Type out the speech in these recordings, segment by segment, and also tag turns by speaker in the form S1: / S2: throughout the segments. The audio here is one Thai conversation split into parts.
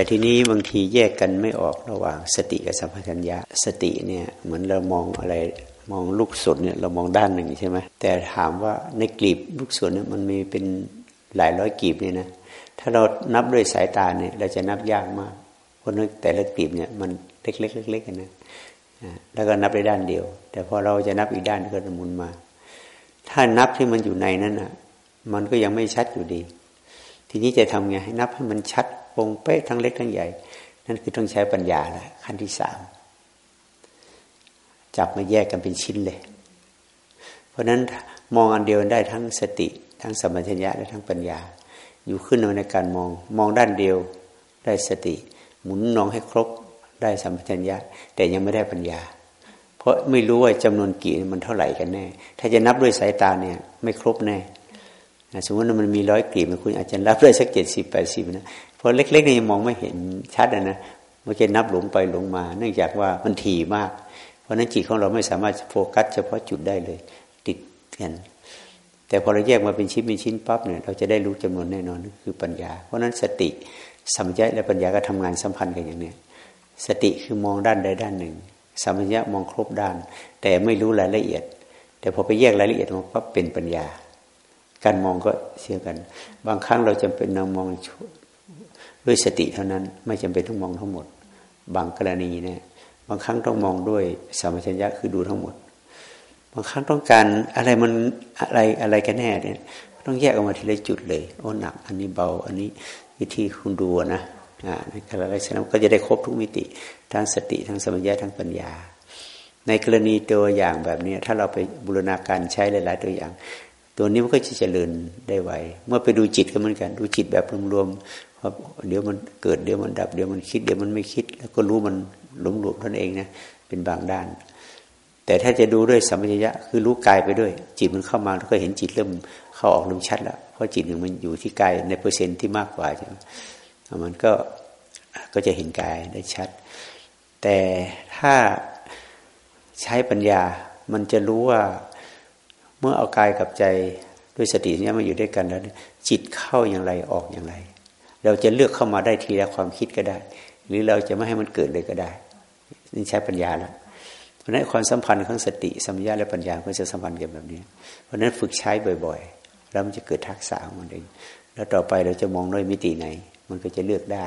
S1: แต่ทีนี้บางทีแยกกันไม่ออกระหว่างสติกับสัมปชัญญะ สติเนี่ยเหมือนเรามองอะไรมองลูกศรเนี่ยเรามองด้านหนึ่งใช่ไหมแต่ถามว่าในกลีบลูกศรเนี่ยมันมีเป็นหลายร้อยกลีบเนี่ยนะถ้าเรานับด้วยสายตาเนี่ยเราจะนับยากมากเพราะนึกแต่ละกลีบเนี่ยมันเล็กๆเล็กๆกันนะแล้วก็นับได้ด้านเดียว แต่พอเราจะนับอีกด้านก็จะหมุนมา ถ้านับที่มันอยู่ในนั้นอะ มันก็ยังไม่ชัดอยู่ดี ทีนี้จะทำไงให้นับให้มันชัด ปงเป๊ะทั้งเล็กทั้งใหญ่ นั่นคือต้องใช้ปัญญาแหละขั้นที่สามจับมาแยกกันเป็นชิ้นเลย เพราะนั้นมองอันเดียวได้ทั้งสติ ทั้งสมัญญะและทั้งปัญญา อยู่ขึ้นในการมองมองด้านเดียวได้สติ หมุนนองให้ครบได้สัมปชัญญะ แต่ยังไม่ได้ปัญญา เพราะไม่รู้ว่าจำนวนกี่มันเท่าไหร่กันแน่ ถ้าจะนับด้วยสายตาเนี่ย ไม่ครบแน่สมมติว่ามันมีร้อยกลีบคุณอาจจะนับได้สักเจ็ดสิบแปดสิบนะ เพราะเล็กๆนี่มองไม่เห็นชัดนะมันจะนับหลงไปหลงมา เนื่องจากว่ามันถี่มาก เพราะนั้นจิตของเราไม่สามารถโฟกัสเฉพาะจุดได้เลย ติดกันแต่พอเราแยกมาเป็นชิ้นเป็นชิ้นปั๊บเนี่ยเราจะได้รู้จำนวนแน่นอนคือปัญญา เพราะนั้นสติสัมยาและปัญญาก็ทำงานสัมพันธ์กันอย่างเนี้ยสติคือมองด้านใดด้านหนึ่งสัมผัสมองครบด้าน แต่ไม่รู้รายละเอียด แต่พอไปแยกรายละเอียดมันก็เป็นปัญญา การมองก็เสียกัน บางครั้งเราจำเป็นนำมอง ด้วยสติเท่านั้น ไม่จำเป็นต้องมองทั้งหมด บางกรณีเนี่ยบางครั้งต้องมองด้วยสัมผัสคือดูทั้งหมด บางครั้งต้องการอะไรมันอะไรอะไรกันแน่เนี่ยต้องแยกออกมาทีละจุดเลยโอ้หนัก อันนี้เบา อันนี้วิธีคุณดูนะในกรณีนั้นก็จะได้ครบทุกมิติทั้งสติทั้งสมัญญาทั้งปัญญา ในกรณีตัวอย่างแบบนี้ถ้าเราไปบูรณาการใช้หลาย ๆ ตัวอย่าง ตัวนี้มันก็จะเจริญได้ไวเมื่อไปดูจิตก็เหมือนกัน ดูจิตแบบรวมๆว่าเดี๋ยวมันเกิดเดี๋ยวมันดับเดี๋ยวมันคิดเดี๋ยวมันไม่คิด แล้วก็รู้มันหลงหลวมตนเองนะเป็นบางด้าน แต่ถ้าจะดูด้วยสัมปชัญญะคือรู้กายไปด้วย จิตมันเข้ามาแล้วก็เห็นจิตเริ่มเข้าออกเริ่มชัดแล้วเพราะจิตหนึ่งมันอยู่ที่กายในเปอร์เซ็นต์ที่มากกว่าใช่ไหมมันก็ก็จะเห็นกายได้ชัด แต่ถ้าใช้ปัญญามันจะรู้ว่า เมื่อเอากายกับใจด้วยสตินี้มาอยู่ด้วยกันแล้ว จิตเข้าอย่างไรออกอย่างไร เราจะเลือกเข้ามาได้ทีละความคิดก็ได้ หรือเราจะไม่ให้มันเกิดเลยก็ได้ นี่ใช้ปัญญาแล้วเพราะนั้นความสัมพันธ์ของสติสัมยาและปัญญาก็จะสัมพันธ์กันแบบนี้ เพราะนั้นฝึกใช้บ่อยๆ แล้วมันจะเกิดทักษะของมันเองแล้วต่อไปเราจะมองด้วยมิติไหน มันก็จะเลือกได้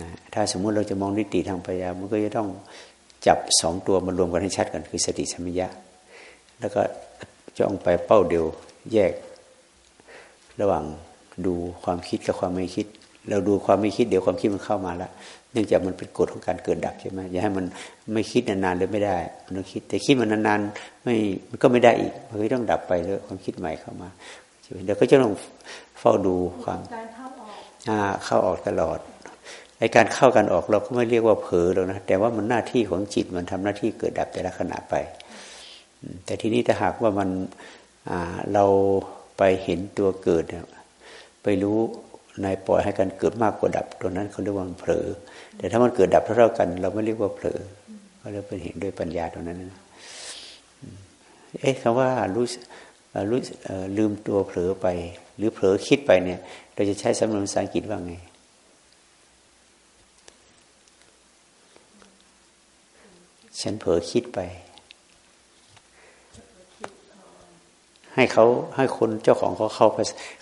S1: นะถ้าสมมุติเราจะมองนิติทางปัญญา มันก็จะต้องจับสองตัวมารวมกันให้ชัดกันคือสติสัมปญะแล้วก็ จ้องไปเป้าเดียวแยก ระหว่างดูความคิดกับความไม่คิด เราดูความไม่คิดเดี๋ยวความคิดมันเข้ามาแล้วเนื่องจากมันเป็นกฎของการเกิดดับใช่ไหมอย่าให้มันไม่คิดนานๆเลยไม่ได้มันต้องคิด แต่คิดมันนานๆไม่มันก็ไม่ได้อีกมันก็ต้องดับไปแล้วความคิดใหม่เข้ามาเดี๋ยวก็จะต้องเฝ้าดูความเข้าออกตลอดไอการเข้ากันออกเราก็ไม่เรียกว่าเผลอแล้วนะแต่ว่ามันหน้าที่ของจิตมันทำหน้าที่เกิดดับแต่ละขณะไป แต่ทีนี้ถ้าหากว่ามันเราไปเห็นตัวเกิด ไปรู้ในปล่อยให้กันเกิดมากกว่าดับตัวนั้นเขาเรียกว่าเผลอ แต่ถ้ามันเกิดดับเท่ากัน เราไม่เรียกว่าเผลอก็เรียกเป็นเห็นด้วยปัญญาตรงนั้นนะเอ๊ะคำว่ารู้รู้ลืมตัวเผลอไป หรือเผลอคิดไปเนี่ย เราจะใช้สำนวนภาษาอังกฤษว่าไงฉันเผลอคิดไป ให้เขาให้คนเจ้าของเขาเข้า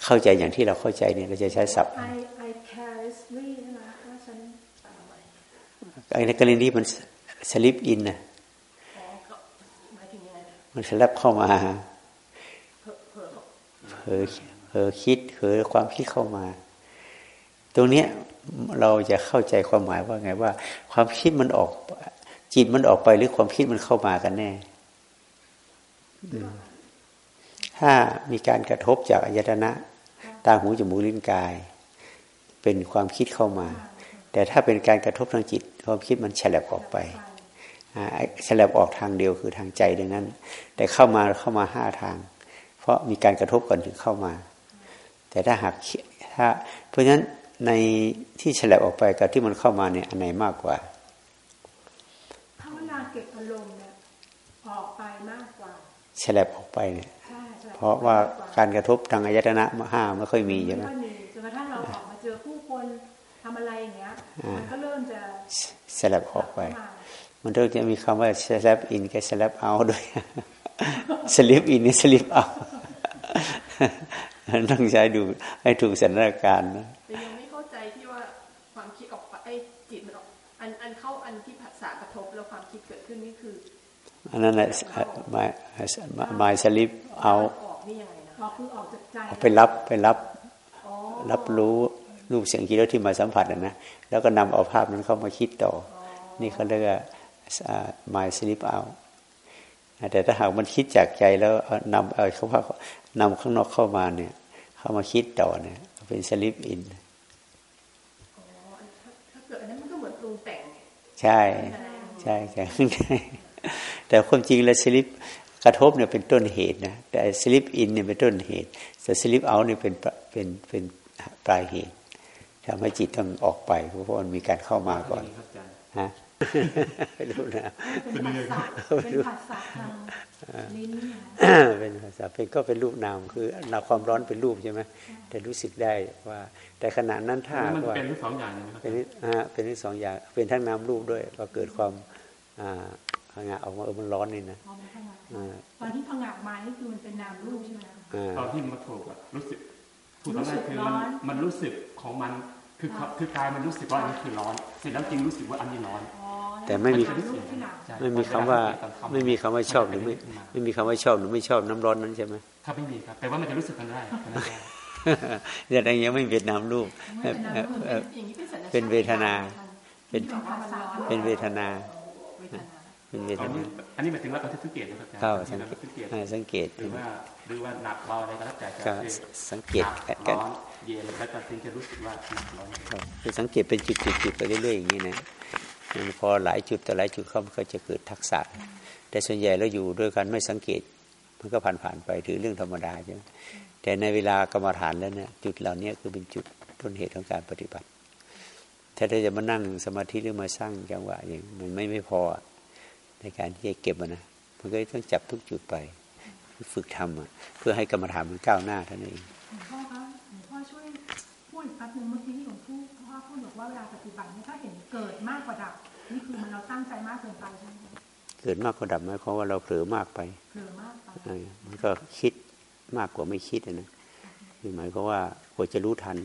S1: เข้าใจอย่างที่เราเข้าใจเนี่ยเราจะใช้ศัพท์ไอ้ในกรณีมันสลิปอินนะมันสลับเข้ามาเผลอเผลอคิดเผลอความคิดเข้ามา ตรงเนี้ยเราจะเข้าใจความหมายว่าไงว่า ความคิดมันออกจิตมันออกไปหรือความคิดมันเข้ามากันแน่ ถ้ามีการกระทบจากอายตนะ ตาหูจมูกลิ้นกาย เป็นความคิดเข้ามา แต่ถ้าเป็นการกระทบทางจิต ความคิดมันฉลับออกไปฉลับออกทางเดียวคือทางใจดังนั้น แต่เข้ามาเข้ามาห้าทาง เพราะมีการกระทบก่อนถึงเข้ามา แต่ถ้าหากถ้า เพราะฉะนั้นในที่ฉลับออกไปกับที่มันเข้ามาเนี่ยอันไหนมากกว่า
S2: ถ้าเวลาเก็บอารมณ์เนี่ยออกไปมากกว่า
S1: ฉลับออกไปเนี่ยเพ ราะว่าการกระทบทางอายตนะห้าไม่ค่อยมีใช่ไหม
S2: จนกระทั่งเราออกมาเจอผู้คนทำอะไรอย่างเงี้ย
S1: อ่ามั
S2: มันก็เริ่มจะ
S1: สลับออกไป
S2: เข้ามา
S1: มันต้องจะมีคำว่า slap in กับ slap out ด้วย slip in กับ slip out ต้องใช้ดูให้ถูกสถานการณ์นะ
S3: แต่ยังไม่เข้าใจที่ว่าความคิดออกไปไอ้จิตมันออกอันอันเข้าอันที่ภาษากระทบแล้วความคิดเกิดขึ้นนี่คือ
S1: อันนั้นแหละ my my slip out
S3: ออก นี่ยังไงนะ
S2: ออกคือออกจากใจ
S1: ไปรับไปรับ
S3: อ๋อ
S1: รับรู้รูปเสียงกลิ่นรสที่มาสัมผัสอะนะแล้วก็นำเอาภาพนั้นเข้ามาคิดต่อนี่เขาเรียกว่าอ่า my slip out แต่ถ้าหากมันคิดจากใจแล้วเอานำเอาเขาว่านำข้างนอกเข้ามาเนี่ย เข้ามาคิดต่อเนี่ย เป็น slip in
S3: อ๋ออันถ้าถ้าเกิดอันนั้นมันก็เหมือนปรุงแต่งไง
S1: ใช่ ใช่ใช่แต่ความจริงแล้วสลิป กระทบเนี่ยเป็นต้นเหตุนะแต่สลิปอินเนี่ยเป็นต้นเหตุแต่สลิปเอาเนี่ยเป็นปลเป็นเป็นปลายเหตุทำให้จิตต้องออกไปเพราะว่ามันมีการเข้ามาก่อน
S4: ครับอาจารย์
S1: ฮะไม่รู้นะ
S2: เป็นภาษาเป็นภาษาทางลิ้นเนี่ย
S1: เป็นภาษาเป็นก็เป็นรูปนามคือนาความร้อนเป็นรูปใช่ไหมแต่รู้สึกได้ว่า แต่ขณะนั้นถ้า
S4: แล้วมัน
S1: ว่า
S4: เป็นทั้งสองอย่างเลยนะครับ
S1: เป็นนิอ่าเป็นทั้งสองอย่างเป็นทั้งนามรูปด้วยก็เกิดความ อ่าพังงะออกมาเออมันร้อนนี่นะ
S2: พอมันพังงะ
S1: อ่า
S2: ตอนที่พังงะมานี่คือมันเป็นนามรูปใช่ไหมคะ
S1: อ่า
S4: ตอนที่มันถูกอะรู้สึกถูกตอนแรกคือ
S2: รู้สึกร้
S4: มัน
S2: อน
S4: มันรู้สึกของมันคือเขาคือกายมันรู้สึกว่าอันนี้คือร้อน เสร็จแล้วจริงรู้สึกว่าอันนี้ร้อน
S2: อ๋อ
S1: แต่ไม่มี
S2: นามรูปที่หลัง
S4: ใช่
S1: ไม่มีคำว่า
S4: ตอนเข้
S1: ไม่มีคำว่าชอบหรือไม่
S4: ขึ้นมา
S1: ไม่มีคำว่าชอบหรือไม่ชอบน้ำร้อนนั้นใช่ไหม
S4: ครับไม่มีครับแต่ว่ามันจะรู้สึกกันได้กันได้
S1: แต่ยังยังไม่เป็นนามรูป
S2: ไม่เป็นนามรูป
S1: เอ่อ
S3: อย่างนี้เป็นสัญชาต
S1: เป็นเวทนา เป็น
S2: เป็นภาษา
S1: เป็นเวทนา
S3: เวทนา
S1: เป็นเวท
S4: อันนี้
S1: นา
S4: อันนี้หมายถึงว่าเราสังเกตนะครับอาจารย์
S1: เข้า
S4: ที่
S1: สัง
S4: เรา
S1: เกต
S4: สังเกต
S1: อ่าสังเกต
S4: หรือว่าหรือว่าหนักเบาอะไรก็แล้วแต่
S1: ก็
S4: คือ
S1: สังเกต
S4: หนัก
S1: กัน
S4: ร้อนเย็นแล้วก็ถึงจะรู้สึกว่าหนักร้อน
S1: คือสังเกตเป็นจุดๆๆไปเรื่อยๆอย่างนี้นะมันพอหลายจุดแต่หลายจุดเข้ามันก็จะเกิดทักษะ แต่ส่วนใหญ่เราอยู่ด้วยกันไม่สังเกตมันก็ผ่านๆไปถือเรื่องธรรมดาใช่ไหมแต่ในเวลากรรมฐานแล้วเนี่ยจุดเหล่านี้คือเป็นจุดต้นเหตุของการปฏิบัติ ถ้าเราจะมานั่งสมาธิหรือมาสร้างจังหวะอย่างมันไม่ไม่พอ ในการที่จะเก็บมันนะมันก็ต้องจับทุกจุดไป ฝึกทำอะเพื่อให้กรรมฐานมันก้าวหน้าเท่านั้นเอง
S2: หลวงพ่อคะหลวงพ่อช่วยพูดอีกแป๊บนึงเมื่อกี้ที่หลวงพ่อพ่อพูดบอกว่าเวลาปฏิบัติเนี่ยถ้าเห็นเกิดมากกว่าดับนี่คือมันเราตั้งใจมากเกินไปใช่ไหมคะ
S1: เกิดมากกว่าดับหมายความว่าเราเผลอมากไป
S2: เผลอมากไป
S1: เออมันก็คิดมากกว่าไม่คิดอะนะคือหมายความว่าควรจะรู้ทัน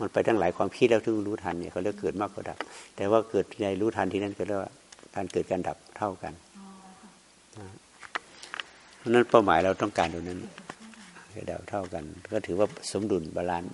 S1: มันไปตั้งหลายความคิดแล้วถึงรู้ทันเนี่ยเขาเรียกเกิดมากกว่าดับ แต่ว่าเกิดในรู้ทันที่นั่นก็เรียกว่า การเกิดการดับเท่ากัน
S2: อ๋อค่ะ
S1: เพราะฉะนั้นเป้าหมายเราต้องการตรงนั้นเกิดดับเท่ากัน ก็ถือว่าสมดุล balance